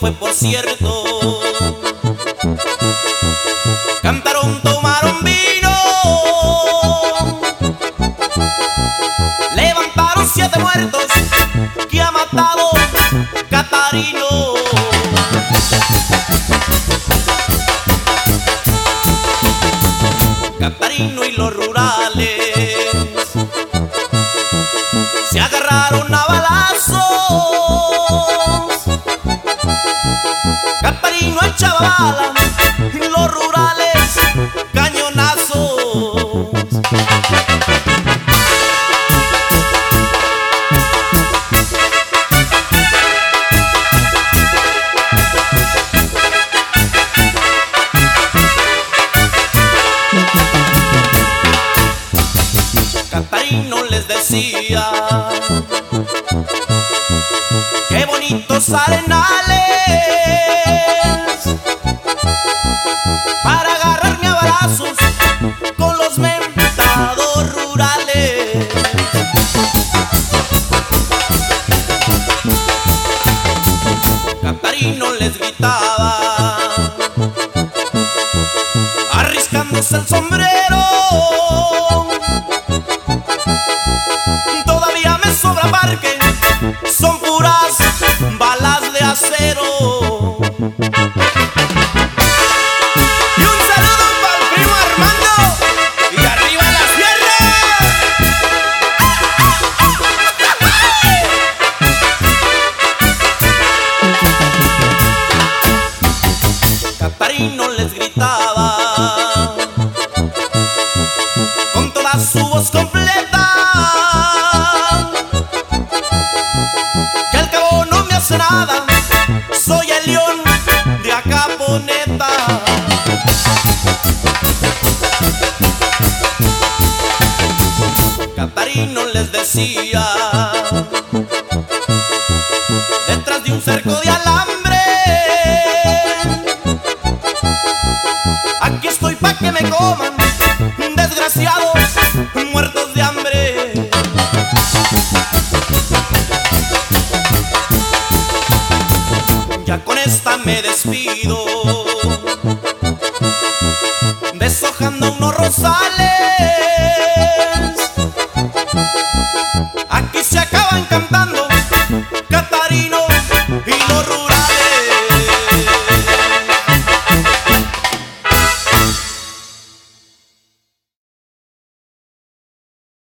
fue por cierto. Cantaron, tomaron vino. Levantaron siete muertos que ha matado Los rurales cañonazos. Catarino les decía Qué bonitos arenales El sombrero Todavía me sobra parque, son puras balas de acero. Y un saludo de Acaponeta. Catarino les decía, detrás de un cerco de alambre, aquí estoy pa' que me coman, esta me despido, deshojando unos rosales.